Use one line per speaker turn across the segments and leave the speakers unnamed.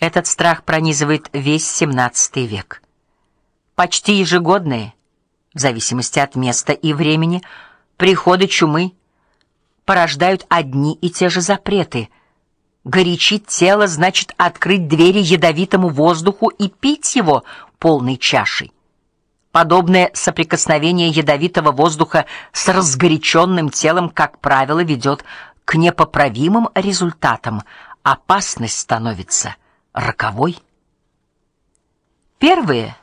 Этот страх пронизывает весь XVII век. Почти ежегодные, в зависимости от места и времени, приходы чумы порождают одни и те же запреты. Горячить тело значит открыть двери ядовитому воздуху и пить его полной чашей. Подобное соприкосновение ядовитого воздуха с разгоряченным телом, как правило, ведет к непоправимым результатам. Опасность становится роковой. Первые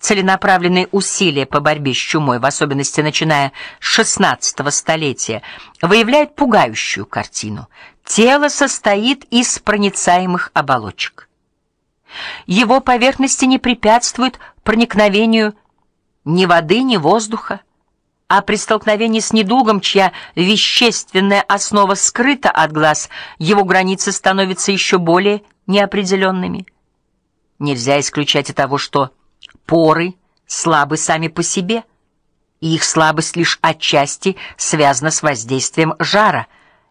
целенаправленные усилия по борьбе с чумой, в особенности начиная с XVI столетия, выявляют пугающую картину. Тело состоит из проницаемых оболочек. Его поверхности не препятствуют проникновению ни воды, ни воздуха, а при столкновении с недугом, чья вещественная основа скрыта от глаз, его границы становятся еще более неопределенными. Нельзя исключать и того, что поры слабы сами по себе, и их слабость лишь отчасти связана с воздействием жара.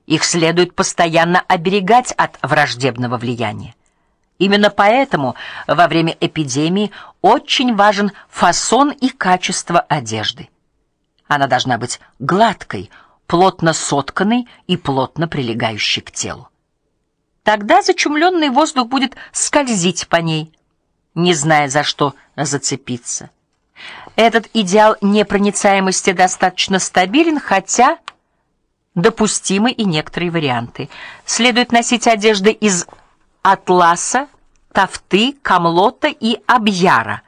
Их следует постоянно оберегать от враждебного влияния. Именно поэтому во время эпидемии очень важен фасон и качество одежды. Она должна быть гладкой, плотно сотканной и плотно прилегающей к телу. Тогда зачумленный воздух будет скользить по ней, не зная, за что зацепиться. Этот идеал непроницаемости достаточно стабилен, хотя допустимы и некоторые варианты. Следует носить одежды из атласа, тафты, камлота и абьяра,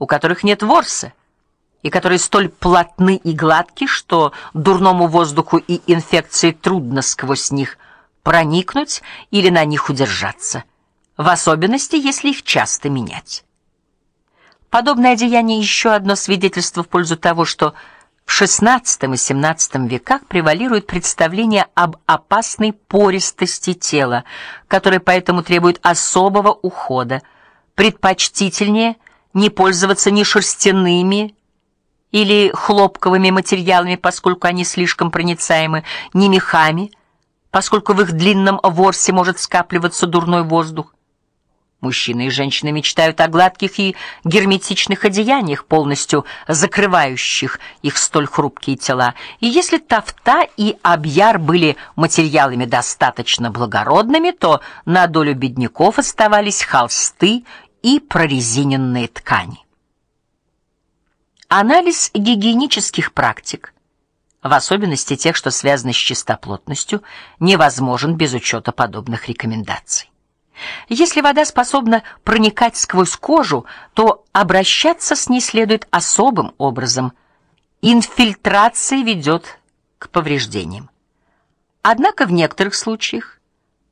у которых нет ворса, и которые столь плотны и гладки, что дурному воздуху и инфекции трудно сквозь них проникнуть или на них удержаться, в особенности, если их часто менять. Подобное одеяние еще одно свидетельство в пользу того, что в XVI и XVII веках превалирует представление об опасной пористости тела, которое поэтому требует особого ухода. Предпочтительнее не пользоваться ни шерстяными или хлопковыми материалами, поскольку они слишком проницаемы, ни мехами, поскольку в их длинном ворсе может скапливаться дурной воздух. Мужчины и женщины мечтают о гладких и герметичных одеяниях, полностью закрывающих их столь хрупкие тела. И если тафта и абьяр были материалами достаточно благородными, то на долю бедняков оставались холсты и прорезиненные ткани. Анализ гигиенических практик, в особенности тех, что связаны с чистоплотностью, невозможен без учета подобных рекомендаций. Если вода способна проникать сквозь кожу, то обращаться с ней следует особым образом. Инфильтрация ведет к повреждениям. Однако в некоторых случаях,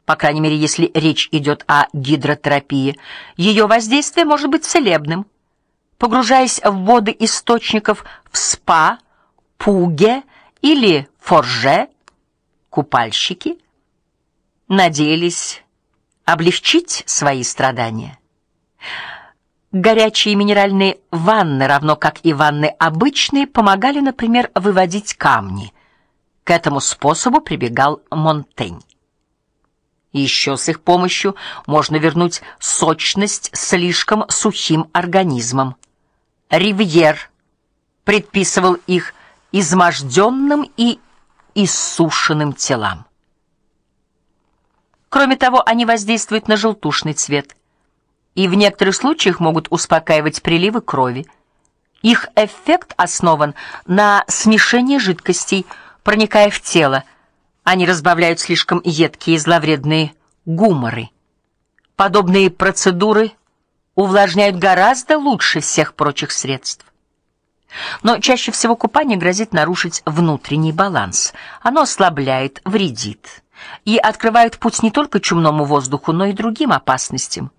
по крайней мере, если речь идет о гидротерапии, ее воздействие может быть целебным. Погружаясь в воды источников в спа, пуге или форже, купальщики надеялись облегчить свои страдания. Горячие минеральные ванны, равно как и ванны обычные, помогали, например, выводить камни. К этому способу прибегал Монтень. Еще с их помощью можно вернуть сочность слишком сухим организмам. Ривьер предписывал их изможденным и иссушенным телам. Кроме того, они воздействуют на желтушный цвет и в некоторых случаях могут успокаивать приливы крови. Их эффект основан на смешении жидкостей, проникая в тело. Они разбавляют слишком едкие и зловредные гуморы. Подобные процедуры увлажняют гораздо лучше всех прочих средств. Но чаще всего купание грозит нарушить внутренний баланс. Оно ослабляет, вредит и открывает путь не только чумному воздуху, но и другим опасностям.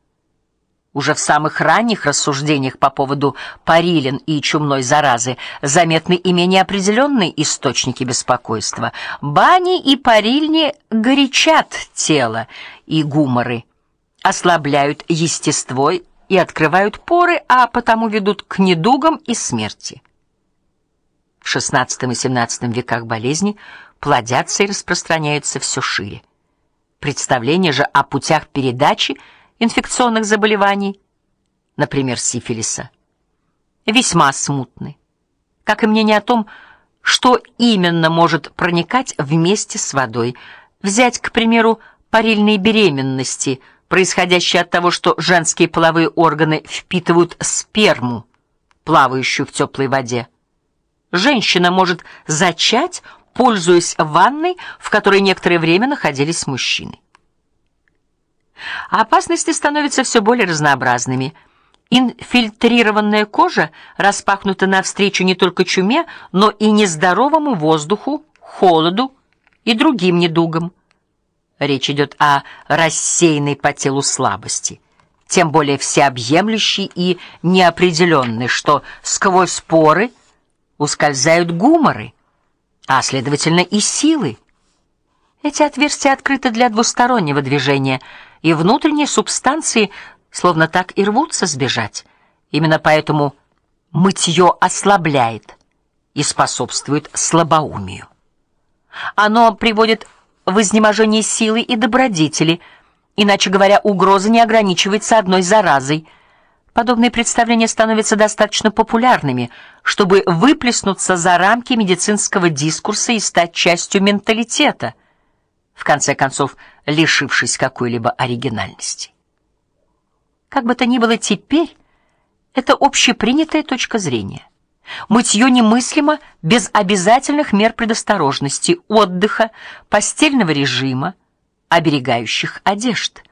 Уже в самых ранних рассуждениях по поводу парилин и чумной заразы заметны и менее определенные источники беспокойства. Бани и парильни горячат тело и гуморы, ослабляют естество и открывают поры, а потому ведут к недугам и смерти. В XVI и XVII веках болезни плодятся и распространяются все шире. Представление же о путях передачи инфекционных заболеваний, например, сифилиса, весьма смутны, как и мнение о том, что именно может проникать вместе с водой. Взять, к примеру, парильные беременности, происходящие от того, что женские половые органы впитывают сперму, плавающую в теплой воде. Женщина может зачать, пользуясь ванной, в которой некоторое время находились мужчины. опасности становятся все более разнообразными. Инфильтрированная кожа распахнута навстречу не только чуме, но и нездоровому воздуху, холоду и другим недугам. Речь идет о рассеянной по телу слабости, тем более всеобъемлющей и неопределенной, что сквозь поры ускользают гуморы, а следовательно и силы. Эти отверстия открыты для двустороннего движения, и внутренние субстанции словно так и рвутся сбежать. Именно поэтому мытье ослабляет и способствует слабоумию. Оно приводит в изнеможение силы и добродетели. Иначе говоря, угроза не ограничивается одной заразой. Подобные представления становятся достаточно популярными, чтобы выплеснуться за рамки медицинского дискурса и стать частью менталитета, в конце концов, лишившись какой-либо оригинальности. Как бы то ни было теперь, это общепринятая точка зрения. Мытье немыслимо без обязательных мер предосторожности, отдыха, постельного режима, оберегающих одежд.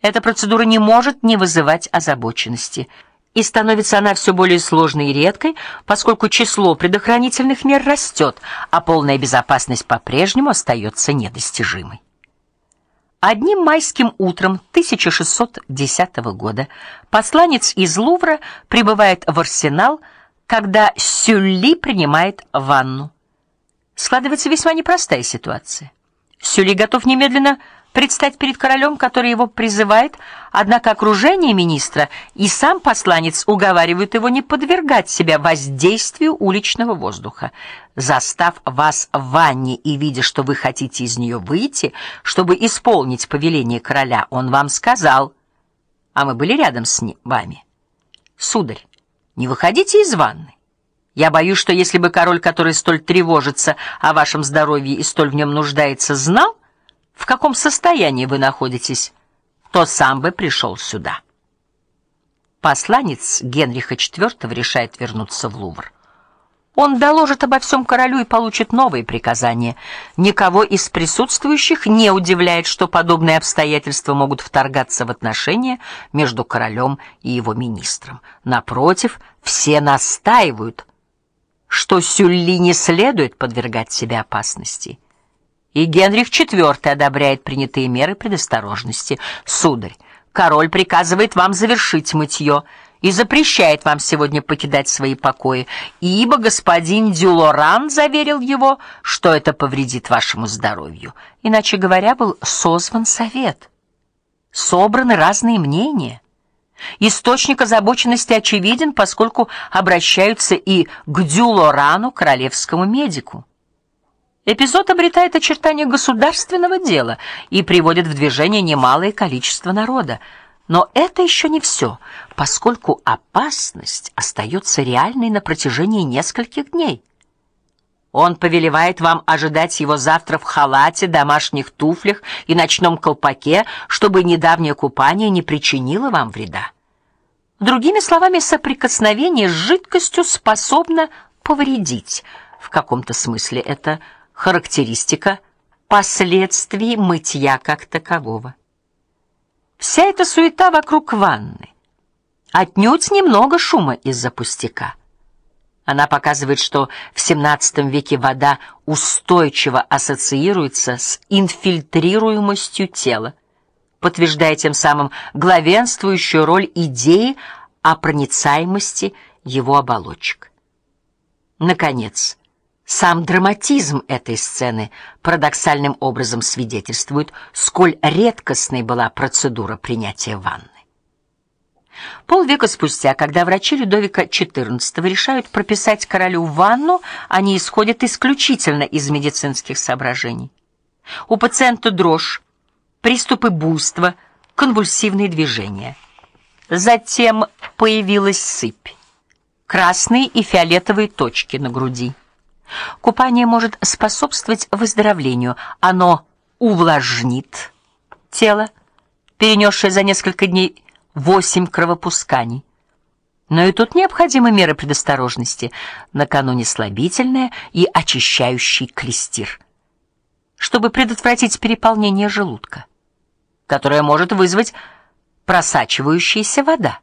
Эта процедура не может не вызывать озабоченности, и становится она все более сложной и редкой, поскольку число предохранительных мер растет, а полная безопасность по-прежнему остается недостижимой. Одним майским утром 1610 года посланец из Лувра прибывает в Арсенал когда Сюлли принимает ванну. Складывается весьма непростая ситуация. Сюлли готов немедленно предстать перед королем, который его призывает, однако окружение министра и сам посланец уговаривают его не подвергать себя воздействию уличного воздуха. Застав вас в ванне и видя, что вы хотите из нее выйти, чтобы исполнить повеление короля, он вам сказал: "А мы были рядом с вами, сударь, не выходите из ванны. Я боюсь, что если бы король, который столь тревожится о вашем здоровье и столь в нем нуждается, знал, в каком состоянии вы находитесь, то сам бы пришел сюда. Посланец Генриха IV решает вернуться в Лувр. Он доложит обо всем королю и получит новые приказания. Никого из присутствующих не удивляет, что подобные обстоятельства могут вторгаться в отношения между королем и его министром. Напротив, все настаивают, что Сюлли не следует подвергать себя опасности. И Генрих IV одобряет принятые меры предосторожности. Сударь, король приказывает вам завершить мытье и запрещает вам сегодня покидать свои покои, ибо господин Дюлоран заверил его, что это повредит вашему здоровью. Иначе говоря, был созван совет. Собраны разные мнения. Источник озабоченности очевиден, поскольку обращаются и к Дюлорану, королевскому медику. Эпизод обретает очертания государственного дела и приводит в движение немалое количество народа. Но это еще не все, поскольку опасность остается реальной на протяжении нескольких дней. Он повелевает вам ожидать его завтра в халате, домашних туфлях и ночном колпаке, чтобы недавнее купание не причинило вам вреда. Другими словами, соприкосновение с жидкостью способно повредить. В каком-то смысле это характеристика последствий мытья как такового. Вся эта суета вокруг ванны отнюдь немного шума из-за пустяка. Она показывает, что в XVII веке вода устойчиво ассоциируется с инфильтрируемостью тела, подтверждая тем самым главенствующую роль идеи о проницаемости его оболочек. Наконец, сам драматизм этой сцены парадоксальным образом свидетельствует, сколь редкостной была процедура принятия ванны. Полвека спустя, когда врачи Людовика XIV решают прописать королю ванну, они исходят исключительно из медицинских соображений. У пациента дрожь, приступы буйства, конвульсивные движения. Затем появилась сыпь. Красные и фиолетовые точки на груди. Купание может способствовать выздоровлению. Оно увлажнит тело, перенесшее за несколько дней восемь кровопусканий. Но и тут необходимы меры предосторожности. Накануне слабительное и очищающий клестир, чтобы предотвратить переполнение желудка, которое может вызвать просачивающаяся вода.